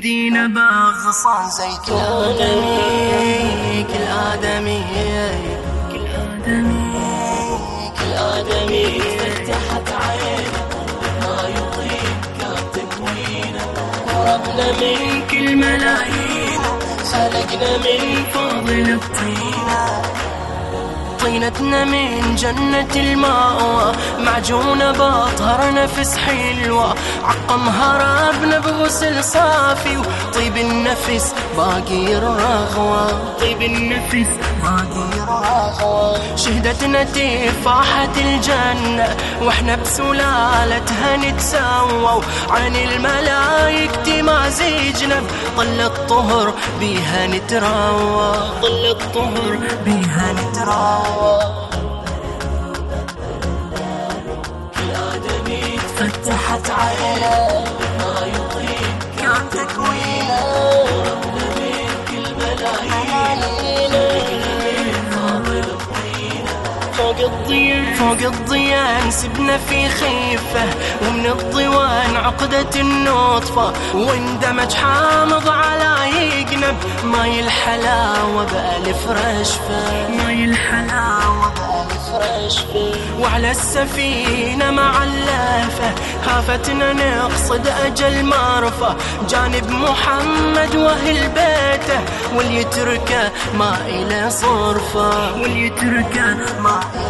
مهدينا بغصان زيتون. آدمي كل آدمي. كل آدمي. كل آدمي. فتحت عينه ما يطيق كان تكوينه وربنا من كل ملايين خلقنا من فاضل الطينه طينتنا من جنة المأوى. معجونة بطهر نفس حلوة عقمها ربنا بغسل صافي. وطيب النفس باقي الرغوة طيب النفس باقي الرغوة شهدتنا تفاحة الجنة وإحنا بسلالتها نتسوى. عن الملايك ما زيجنا طل الطهر بيها نتروى طل الطهر بيها آدمي فتحت عينه فوق الضيان فوق الضيان سبنا في خيفة ومن الضوان عقدة النطفة. واندمج حامض على يقنب ماي الحلاوة بألف رشفة ماي الحلاوة بألف رشفة وعلى السفينة معلفة هافتنا نقصد أجل مرفة جانب محمد وأهل بيته واللي يتركه ما إلى صرفة. واللي يتركه ما إلى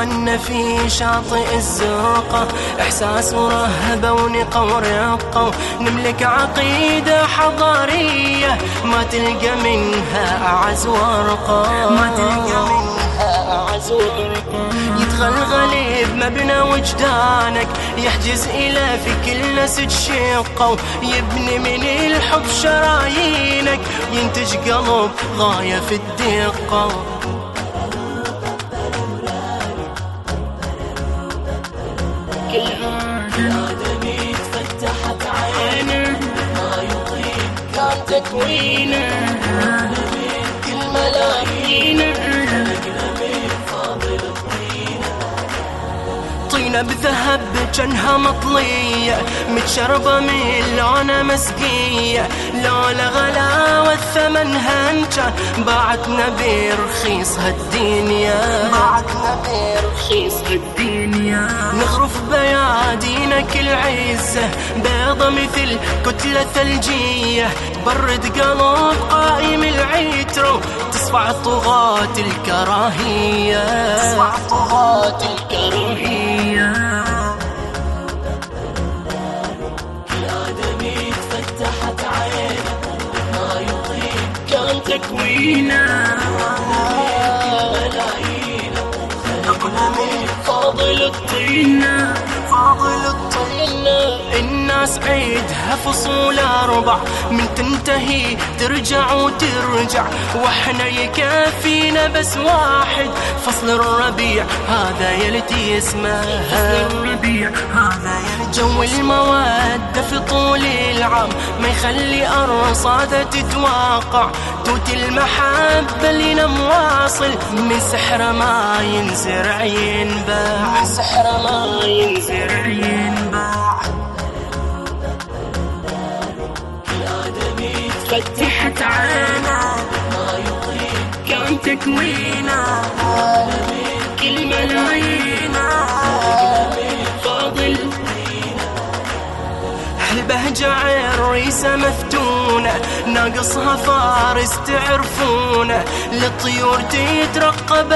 تكون في شاطئ الزرقة إحساس ورهبة ونقة ورقة. نملك عقيدة حضارية ما تلقى منها أعز ورقة. ما تلقى منها أعز ورقة. يتغلغل بمبنى وجدانك يحجز إلى في كل نسج شقة. يبني من الحب شرايينك ينتج قلب غاية في الدقة. طينة بذهب جنها مطلية متشربة من لونها مسقية. لولا غلا والثمن هنجان باعتنا برخيص هالدنيا. باعتنا برخيص بيادينك العزة بيضة مثل كتلة ثلجية تبرد قلب قائم العترو تصفع طغاة الكراهية. تصفع طغاة الكراهية. تفتحت عينه ما يطيق كان ملايينه خلقنا من فاضل الطينة. فاضل الطينة الناس عيدها فصول أربع. من تنتهي ترجع وترجع. وإحنا يكفينا بس واحد. فصل الربيع هذا يلتي اسمه فصل الربيع هذا يلتي جو المودة في طول العام. ما يخلي أرصادة تتواقع. توت المحبة لنا مواصل من سحر ما ينزرع ينباع. سحر ما ينزرع ينباع. فتحت عينه ما يطيق كان تكوينه كل ملايينه فاضل البهجة عريسة مفتونة ناقصها فارس تعرفونه للطيور تترقب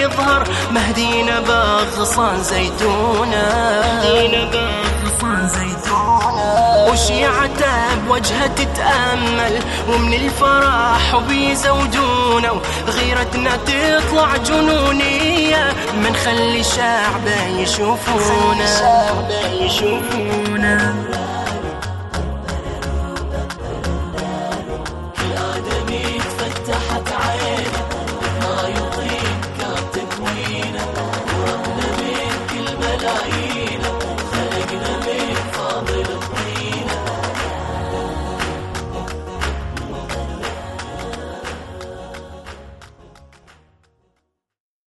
يظهر مهدينا بغصان زيتونة مهدينا بغصان زيتونة وشيعته بوجهة تتأمل ومن الفرح وبيزودونه غيرتنا تطلع جنونية من خلي شعبه يشوفونا شعبه يشوفونا